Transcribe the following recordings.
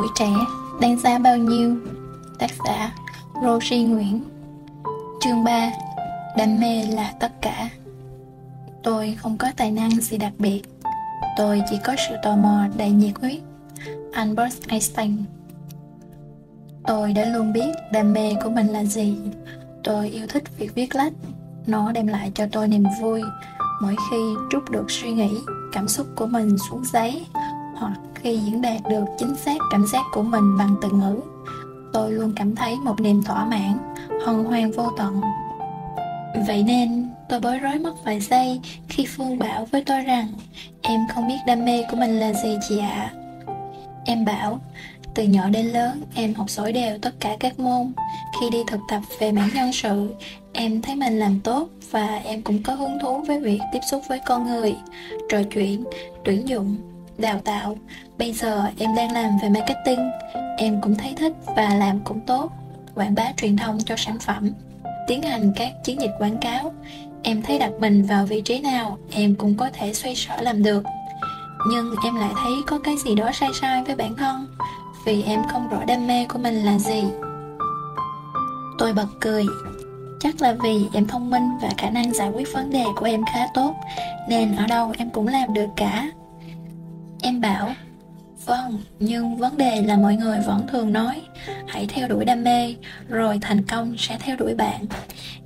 Tuổi trẻ đáng giá bao nhiêu? Tác giả Rosie Nguyễn. Chương 3 Đam mê là tất cả. Tôi không có tài năng gì đặc biệt. Tôi chỉ có sự tò mò đầy nhiệt huyết. Albert Einstein. Tôi đã luôn biết đam mê của mình là gì. Tôi yêu thích việc viết lách. Nó đem lại cho tôi niềm vui. Mỗi khi trút được suy nghĩ, cảm xúc của mình xuống giấy khi diễn đạt được chính xác cảm giác của mình bằng từ ngữ. Tôi luôn cảm thấy một niềm thỏa mãn, hân hoan vô tận. Vậy nên, tôi bối rối mất vài giây khi phương bảo với tôi rằng, em không biết đam mê của mình là gì chị ạ. À. em bảo, từ nhỏ đến lớn, em học giỏi đều tất cả các môn. Khi đi thực tập về mảng nhân sự, em thấy mình làm tốt và em cũng có hứng thú với việc tiếp xúc với con người, trò chuyện, tuyển dụng đào tạo. Bây giờ em đang làm về marketing. Em cũng thấy thích và làm cũng tốt. Quảng bá truyền thông cho sản phẩm, tiến hành các chiến dịch quảng cáo. Em thấy đặt mình vào vị trí nào, em cũng có thể xoay sở làm được. Nhưng em lại thấy có cái gì đó sai sai với bản thân, vì em không rõ đam mê của mình là gì. Tôi bật cười. Chắc là vì em thông minh và khả năng giải quyết vấn đề của em khá tốt, nên ở đâu em cũng làm được cả. Em bảo Vâng, nhưng vấn đề là mọi người vẫn thường nói Hãy theo đuổi đam mê Rồi thành công sẽ theo đuổi bạn.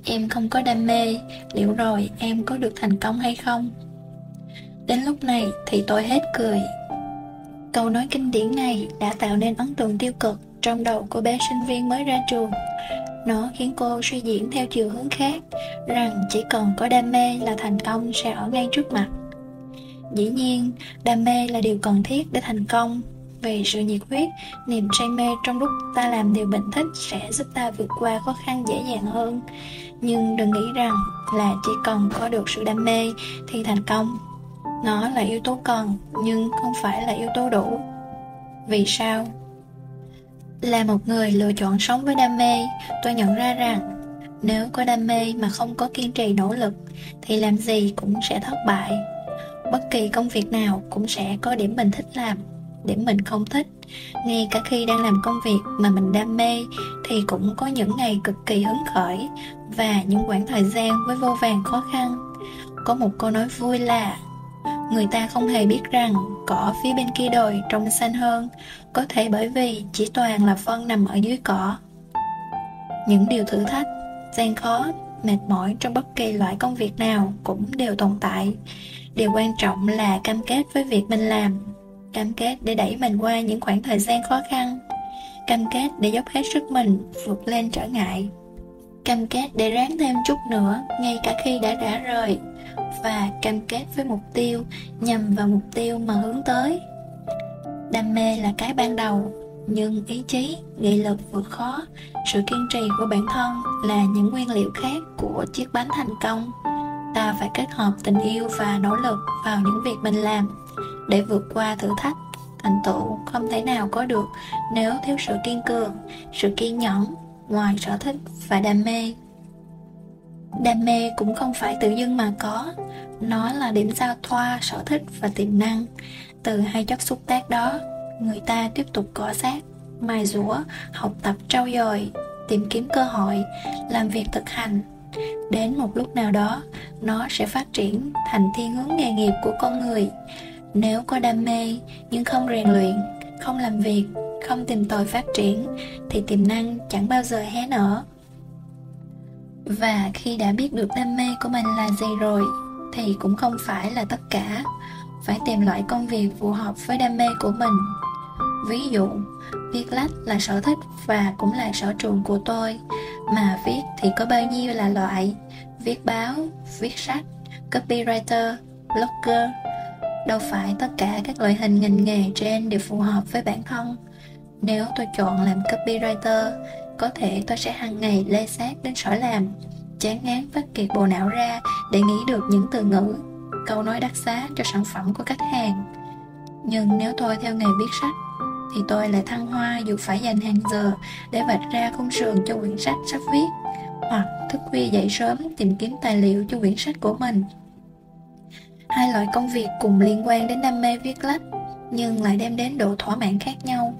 Em không có đam mê Liệu rồi em có được thành công hay không? Đến lúc này thì tôi hết cười. Câu nói kinh điển này đã tạo nên ấn tượng tiêu cực trong đầu cô bé sinh viên mới ra trường. Nó khiến cô suy diễn theo chiều hướng khác rằng chỉ cần có đam mê là thành công sẽ ở ngay trước mặt. Dĩ nhiên, đam mê là điều cần thiết để thành công vì sự nhiệt huyết, niềm say mê trong lúc ta làm điều mình thích sẽ giúp ta vượt qua khó khăn dễ dàng hơn. Nhưng đừng nghĩ rằng là chỉ cần có được sự đam mê thì thành công. Nó là yếu tố cần nhưng không phải là yếu tố đủ. Vì sao? Là một người lựa chọn sống với đam mê, tôi nhận ra rằng nếu có đam mê mà không có kiên trì nỗ lực thì làm gì cũng sẽ thất bại bất kỳ công việc nào cũng sẽ có điểm mình thích làm, điểm mình không thích. Ngay cả khi đang làm công việc mà mình đam mê thì cũng có những ngày cực kỳ hứng khởi và những khoảng thời gian với vô vàng khó khăn. Có một câu nói vui là, người ta không hề biết rằng cỏ phía bên kia đồi trông xanh hơn, có thể bởi vì chỉ toàn là phân nằm ở dưới cỏ. Những điều thử thách gian khó mệt mỏi trong bất kỳ loại công việc nào cũng đều tồn tại. Điều quan trọng là cam kết với việc mình làm, cam kết để đẩy mình qua những khoảng thời gian khó khăn, cam kết để dốc hết sức mình vượt lên trở ngại, cam kết để ráng thêm chút nữa ngay cả khi đã rã rời, và cam kết với mục tiêu nhằm vào mục tiêu mà hướng tới. Đam mê là cái ban đầu nhưng ý chí, nghị lực vượt khó, sự kiên trì của bản thân là những nguyên liệu khác của chiếc bánh thành công. Ta phải kết hợp tình yêu và nỗ lực vào những việc mình làm để vượt qua thử thách. Thành tựu không thể nào có được nếu thiếu sự kiên cường, sự kiên nhẫn ngoài sở thích và đam mê. Đam mê cũng không phải tự dưng mà có. Nó là điểm giao thoa sở thích và tiềm năng từ hai chất xúc tác đó người ta tiếp tục cọ sát mài rũa, học tập trau dồi tìm kiếm cơ hội làm việc thực hành. Đến một lúc nào đó nó sẽ phát triển thành thiên hướng nghề nghiệp của con người. Nếu có đam mê nhưng không rèn luyện không làm việc không tìm tòi phát triển thì tiềm năng chẳng bao giờ hé nở. Và khi đã biết được đam mê của mình là gì rồi thì cũng không phải là tất cả. Phải tìm loại công việc phù hợp với đam mê của mình ví dụ, viết lách là sở thích và cũng là sở trường của tôi. Mà viết thì có bao nhiêu là loại? Viết báo, viết sách, copywriter, blogger. Đâu phải tất cả các loại hình ngành nghề trên đều phù hợp với bản thân. Nếu tôi chọn làm copywriter, có thể tôi sẽ hàng ngày lê sát đến sở làm, chán ngán vắt kiệt bộ não ra để nghĩ được những từ ngữ, câu nói đắt giá cho sản phẩm của khách hàng. Nhưng nếu tôi theo nghề viết sách thì tôi lại thăng hoa dù phải dành hàng giờ để vạch ra khung sườn cho quyển sách sắp viết, hoặc thức khuya dậy sớm tìm kiếm tài liệu cho quyển sách của mình. Hai loại công việc cùng liên quan đến đam mê viết lách, nhưng lại đem đến độ thỏa mãn khác nhau.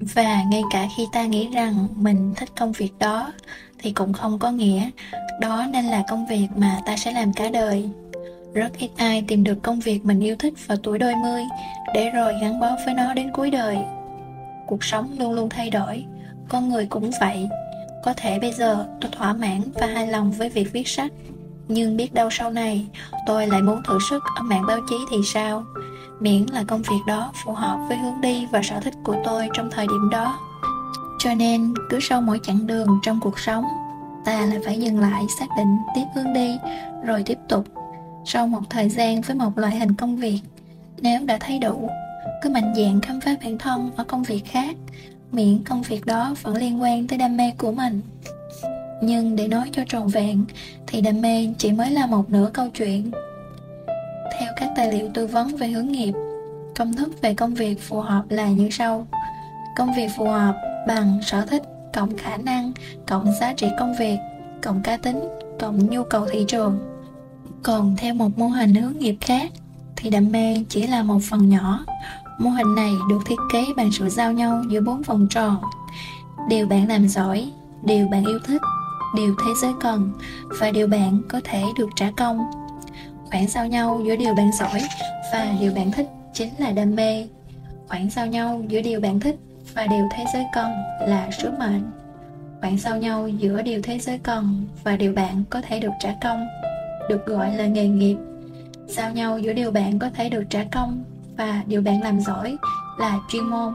Và ngay cả khi ta nghĩ rằng mình thích công việc đó, thì cũng không có nghĩa đó nên là công việc mà ta sẽ làm cả đời rất ít ai tìm được công việc mình yêu thích vào tuổi đôi mươi. Để rồi gắn bó với nó đến cuối đời. Cuộc sống luôn luôn thay đổi. Con người cũng vậy. Có thể bây giờ tôi thỏa mãn và hài lòng với việc viết sách. Nhưng biết đâu sau này, tôi lại muốn thử sức ở mạng báo chí thì sao? Miễn là công việc đó phù hợp với hướng đi và sở thích của tôi trong thời điểm đó. Cho nên, cứ sau mỗi chặng đường trong cuộc sống, ta lại phải dừng lại, xác định tiếp hướng đi, rồi tiếp tục sau một thời gian với một loại hình công việc. Nếu đã thấy đủ cứ mạnh dạn khám phá bản thân ở công việc khác, miễn công việc đó vẫn liên quan tới đam mê của mình. Nhưng để nói cho tròn vẹn, thì đam mê chỉ mới là một nửa câu chuyện. Theo các tài liệu tư vấn về hướng nghiệp, công thức về công việc phù hợp là như sau. Công việc phù hợp bằng sở thích, cộng khả năng, cộng giá trị công việc, cộng cá tính, cộng nhu cầu thị trường còn theo một mô hình hướng nghiệp khác, thì đam mê chỉ là một phần nhỏ. Mô hình này được thiết kế bằng sự giao nhau giữa bốn vòng tròn điều bạn làm giỏi, điều bạn yêu thích, điều thế giới cần, và điều bạn có thể được trả công. Khoảng giao nhau giữa điều bạn giỏi và điều bạn thích chính là đam mê. Khoảng giao nhau giữa điều bạn thích và điều thế giới cần là sứ mệnh. Khoảng giao nhau giữa điều thế giới cần và điều bạn có thể được trả công được gọi là nghề nghiệp. Giao nhau giữa điều bạn có thể được trả công và điều bạn làm giỏi là chuyên môn.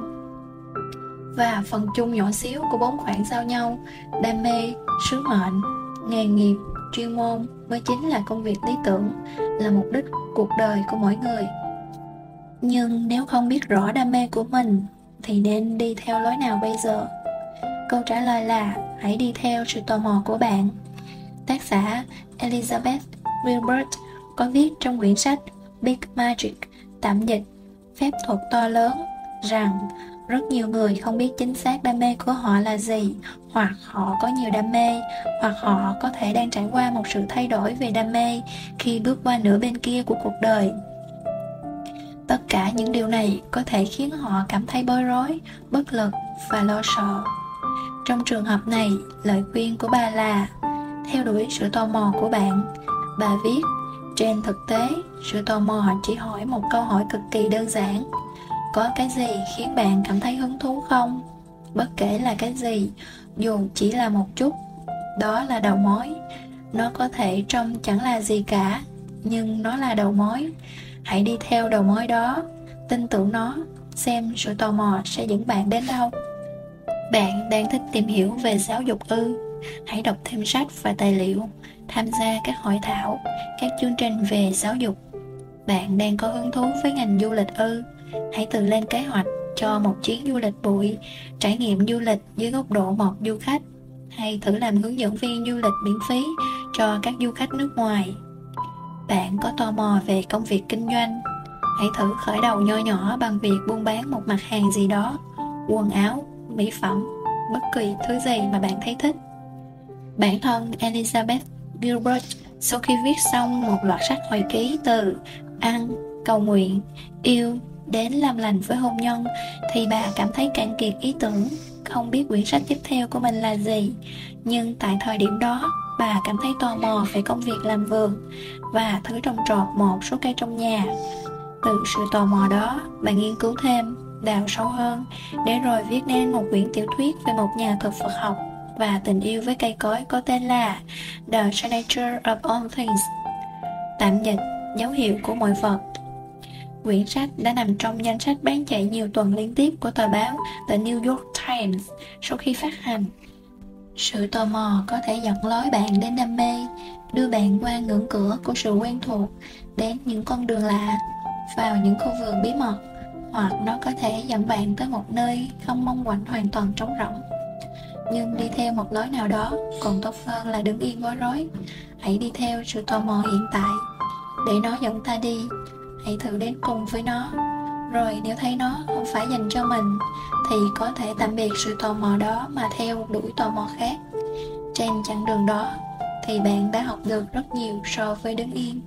Và phần chung nhỏ xíu của bốn khoảng giao nhau, đam mê, sứ mệnh, nghề nghiệp, chuyên môn mới chính là công việc lý tưởng, là mục đích cuộc đời của mỗi người. Nhưng nếu không biết rõ đam mê của mình, thì nên đi theo lối nào bây giờ? Câu trả lời là hãy đi theo sự tò mò của bạn. Tác giả elizabeth wilbert có viết trong quyển sách big magic, tạm dịch, phép thuật to lớn, rằng rất nhiều người không biết chính xác đam mê của họ là gì, hoặc họ có nhiều đam mê, hoặc họ có thể đang trải qua một sự thay đổi về đam mê khi bước qua nửa bên kia của cuộc đời. Tất cả những điều này có thể khiến họ cảm thấy bối rối, bất lực và lo sợ. Trong trường hợp này, lời khuyên của bà là, theo đuổi sự tò mò của bạn bà viết, trên thực tế, sự tò mò chỉ hỏi một câu hỏi cực kỳ đơn giản. Có cái gì khiến bạn cảm thấy hứng thú không? Bất kể là cái gì, dù chỉ là một chút, đó là đầu mối. Nó có thể trông chẳng là gì cả, nhưng nó là đầu mối. Hãy đi theo đầu mối đó, tin tưởng nó, xem sự tò mò sẽ dẫn bạn đến đâu. Bạn đang thích tìm hiểu về giáo dục ư? Hãy đọc thêm sách và tài liệu tham gia các hội thảo, các chương trình về giáo dục. Bạn đang có hứng thú với ngành du lịch ư? Hãy tự lên kế hoạch cho một chuyến du lịch bụi, trải nghiệm du lịch dưới góc độ một du khách. Hay thử làm hướng dẫn viên du lịch miễn phí cho các du khách nước ngoài. Bạn có tò mò về công việc kinh doanh? Hãy thử khởi đầu nho nhỏ bằng việc buôn bán một mặt hàng gì đó. Quần áo, mỹ phẩm, bất kỳ thứ gì mà bạn thấy thích. Bản thân elizabeth gilbert sau khi viết xong một loạt sách hồi ký từ ăn cầu nguyện, yêu đến làm lành với hôn nhân, thì bà cảm thấy cạn kiệt ý tưởng, không biết quyển sách tiếp theo của mình là gì. Nhưng tại thời điểm đó, bà cảm thấy tò mò về công việc làm vườn và thứ trồng trọt một số cây trong nhà. Từ sự tò mò đó, bà nghiên cứu thêm, đào sâu hơn, để rồi viết nên một quyển tiểu thuyết về một nhà thực vật học và tình yêu với cây cối có tên là The Signature of All Things, tạm dịch dấu hiệu của mọi vật. Quyển sách đã nằm trong danh sách bán chạy nhiều tuần liên tiếp của tờ báo The New York Times sau khi phát hành. Sự tò mò có thể dẫn lối bạn đến đam mê, đưa bạn qua ngưỡng cửa của sự quen thuộc, đến những con đường lạ, vào những khu vườn bí mật, hoặc nó có thể dẫn bạn tới một nơi không mong quạnh hoàn toàn trống rỗng nhưng đi theo một lối nào đó, còn tốt hơn là đứng yên bối rối. Hãy đi theo sự tò mò hiện tại. Để nó dẫn ta đi, hãy thử đến cùng với nó. Rồi nếu thấy nó không phải dành cho mình, thì có thể tạm biệt sự tò mò đó mà theo đuổi tò mò khác. Trên chặng đường đó, thì bạn đã học được rất nhiều so với đứng yên.